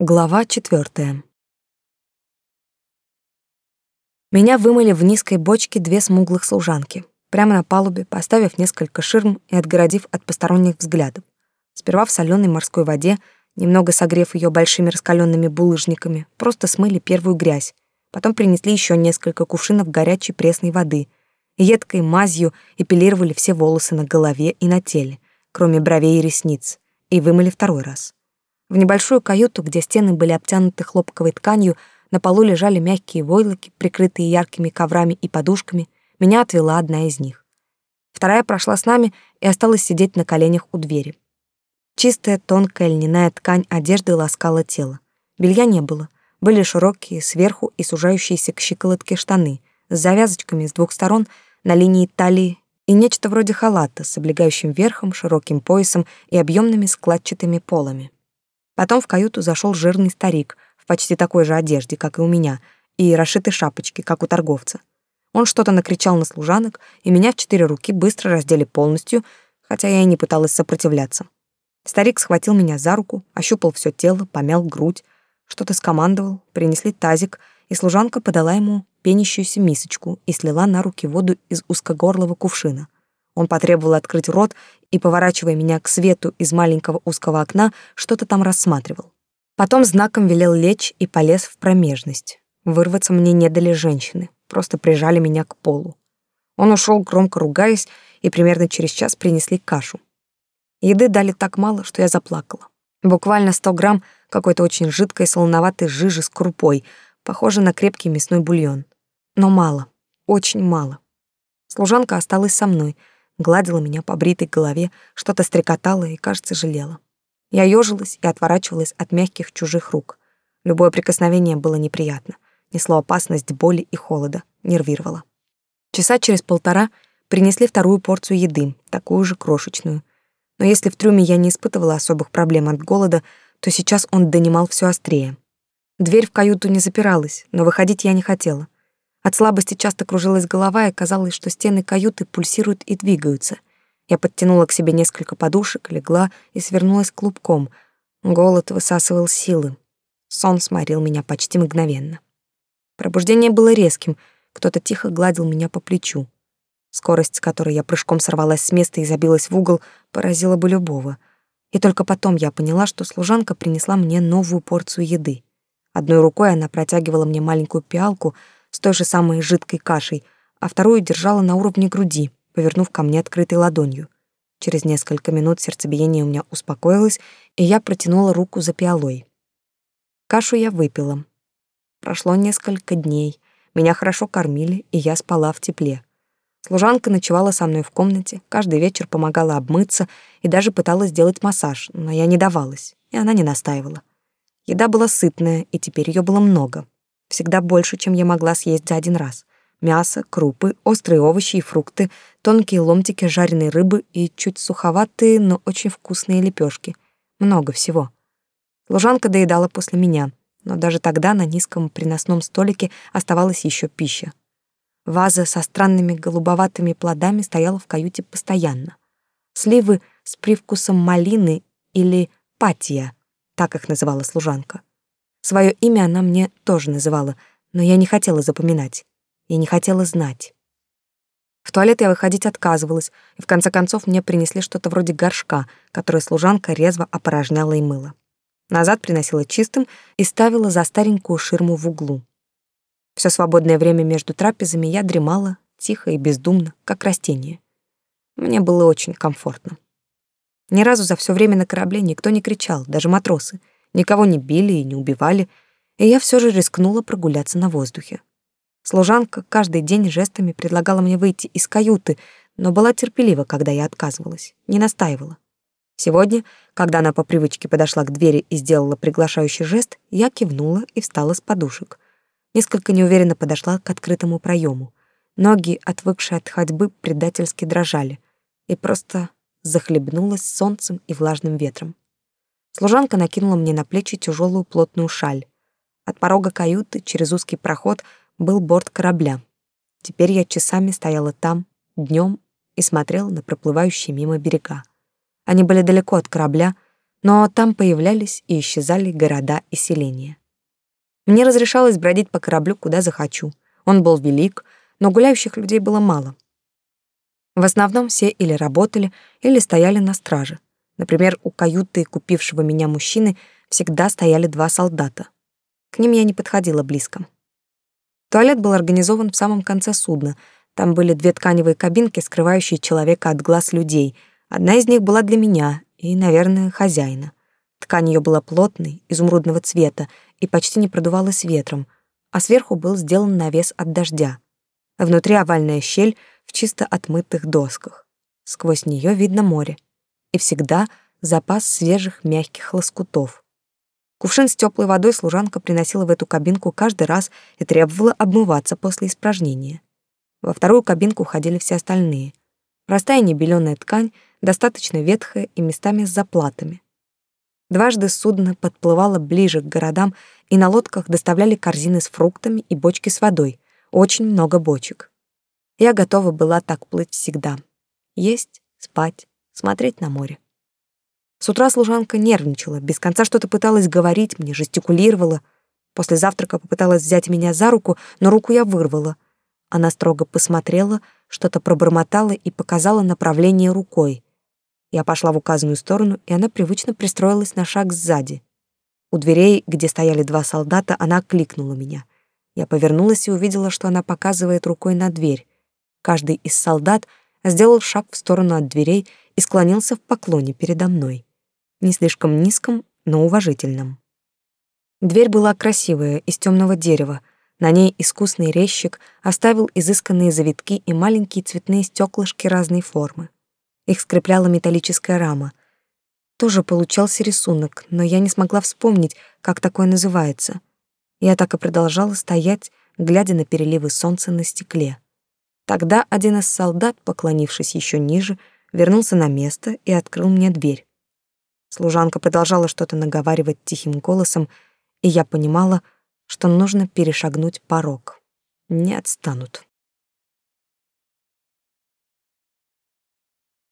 Глава четвертая. Меня вымыли в низкой бочке две смуглых служанки, прямо на палубе, поставив несколько ширм и отгородив от посторонних взглядов. Сперва в соленой морской воде, немного согрев ее большими раскаленными булыжниками, просто смыли первую грязь. Потом принесли еще несколько кувшинов горячей пресной воды. Едкой мазью эпилировали все волосы на голове и на теле, кроме бровей и ресниц, и вымыли второй раз. В небольшую каюту, где стены были обтянуты хлопковой тканью, на полу лежали мягкие войлоки, прикрытые яркими коврами и подушками. Меня отвела одна из них. Вторая прошла с нами и осталась сидеть на коленях у двери. Чистая тонкая льняная ткань одежды ласкала тело. Белья не было. Были широкие, сверху и сужающиеся к щиколотке штаны с завязочками с двух сторон на линии талии и нечто вроде халата с облегающим верхом, широким поясом и объемными складчатыми полами. Потом в каюту зашел жирный старик в почти такой же одежде, как и у меня, и расшитой шапочке, как у торговца. Он что-то накричал на служанок, и меня в четыре руки быстро раздели полностью, хотя я и не пыталась сопротивляться. Старик схватил меня за руку, ощупал все тело, помял грудь, что-то скомандовал, принесли тазик, и служанка подала ему пенящуюся мисочку и слила на руки воду из узкогорлого кувшина — он потребовал открыть рот и, поворачивая меня к свету из маленького узкого окна, что-то там рассматривал. Потом знаком велел лечь и полез в промежность. Вырваться мне не дали женщины, просто прижали меня к полу. Он ушел, громко ругаясь, и примерно через час принесли кашу. Еды дали так мало, что я заплакала. Буквально 100 грамм какой-то очень жидкой солоноватой жижи с крупой, похожей на крепкий мясной бульон. Но мало, очень мало. Служанка осталась со мной — гладила меня по бритой голове, что-то стрекотала и, кажется, жалела. Я ёжилась и отворачивалась от мягких чужих рук. Любое прикосновение было неприятно, несло опасность боли и холода, нервировало. Часа через полтора принесли вторую порцию еды, такую же крошечную. Но если в трюме я не испытывала особых проблем от голода, то сейчас он донимал все острее. Дверь в каюту не запиралась, но выходить я не хотела — от слабости часто кружилась голова, и казалось, что стены каюты пульсируют и двигаются. Я подтянула к себе несколько подушек, легла и свернулась клубком. Голод высасывал силы. Сон сморил меня почти мгновенно. Пробуждение было резким, кто-то тихо гладил меня по плечу. Скорость, с которой я прыжком сорвалась с места и забилась в угол, поразила бы любого. И только потом я поняла, что служанка принесла мне новую порцию еды. Одной рукой она протягивала мне маленькую пиалку — с той же самой жидкой кашей, а вторую держала на уровне груди, повернув ко мне открытой ладонью. Через несколько минут сердцебиение у меня успокоилось, и я протянула руку за пиалой. Кашу я выпила. Прошло несколько дней. Меня хорошо кормили, и я спала в тепле. Служанка ночевала со мной в комнате, каждый вечер помогала обмыться и даже пыталась сделать массаж, но я не давалась, и она не настаивала. Еда была сытная, и теперь ее было много. Всегда больше, чем я могла съесть за один раз. Мясо, крупы, острые овощи и фрукты, тонкие ломтики жареной рыбы и чуть суховатые, но очень вкусные лепешки. Много всего. Служанка доедала после меня, но даже тогда на низком приносном столике оставалась еще пища. Ваза со странными голубоватыми плодами стояла в каюте постоянно. Сливы с привкусом малины или патия, так их называла служанка. Свое имя она мне тоже называла, но я не хотела запоминать. Я не хотела знать. В туалет я выходить отказывалась, и в конце концов мне принесли что-то вроде горшка, который служанка резво опорожняла и мыла. Назад приносила чистым и ставила за старенькую ширму в углу. Все свободное время между трапезами я дремала, тихо и бездумно, как растение. Мне было очень комфортно. Ни разу за все время на корабле никто не кричал, даже матросы — никого не били и не убивали, и я все же рискнула прогуляться на воздухе. Служанка каждый день жестами предлагала мне выйти из каюты, но была терпелива, когда я отказывалась, не настаивала. Сегодня, когда она по привычке подошла к двери и сделала приглашающий жест, я кивнула и встала с подушек. Несколько неуверенно подошла к открытому проему. Ноги, отвыкшие от ходьбы, предательски дрожали, и просто захлебнулась солнцем и влажным ветром. Служанка накинула мне на плечи тяжелую плотную шаль. От порога каюты через узкий проход был борт корабля. Теперь я часами стояла там, днем, и смотрела на проплывающие мимо берега. Они были далеко от корабля, но там появлялись и исчезали города и селения. Мне разрешалось бродить по кораблю куда захочу. Он был велик, но гуляющих людей было мало. В основном все или работали, или стояли на страже. Например, у каюты купившего меня мужчины всегда стояли два солдата. К ним я не подходила близко. Туалет был организован в самом конце судна. Там были две тканевые кабинки, скрывающие человека от глаз людей. Одна из них была для меня и, наверное, хозяина. Ткань ее была плотной, изумрудного цвета и почти не продувалась ветром, а сверху был сделан навес от дождя. Внутри овальная щель в чисто отмытых досках. Сквозь нее видно море. И всегда запас свежих мягких лоскутов. Кувшин с теплой водой служанка приносила в эту кабинку каждый раз и требовала обмываться после испражнения. Во вторую кабинку ходили все остальные. Простая небеленая ткань, достаточно ветхая и местами с заплатами. Дважды судно подплывало ближе к городам, и на лодках доставляли корзины с фруктами и бочки с водой. Очень много бочек. Я готова была так плыть всегда. Есть, спать, смотреть на море. С утра служанка нервничала, без конца что-то пыталась говорить мне, жестикулировала. После завтрака попыталась взять меня за руку, но руку я вырвала. Она строго посмотрела, что-то пробормотала и показала направление рукой. Я пошла в указанную сторону, и она привычно пристроилась на шаг сзади. У дверей, где стояли два солдата, она кликнула меня. Я повернулась и увидела, что она показывает рукой на дверь. Каждый из солдат сделал шаг в сторону от дверей и склонился в поклоне передо мной. Не слишком низком, но уважительном. Дверь была красивая, из темного дерева. На ней искусный резчик оставил изысканные завитки и маленькие цветные стеклышки разной формы. Их скрепляла металлическая рама. Тоже получался рисунок, но я не смогла вспомнить, как такое называется. Я так и продолжала стоять, глядя на переливы солнца на стекле. Тогда один из солдат, поклонившись еще ниже, вернулся на место и открыл мне дверь. Служанка продолжала что-то наговаривать тихим голосом, и я понимала, что нужно перешагнуть порог. Не отстанут.